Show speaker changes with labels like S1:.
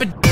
S1: happened.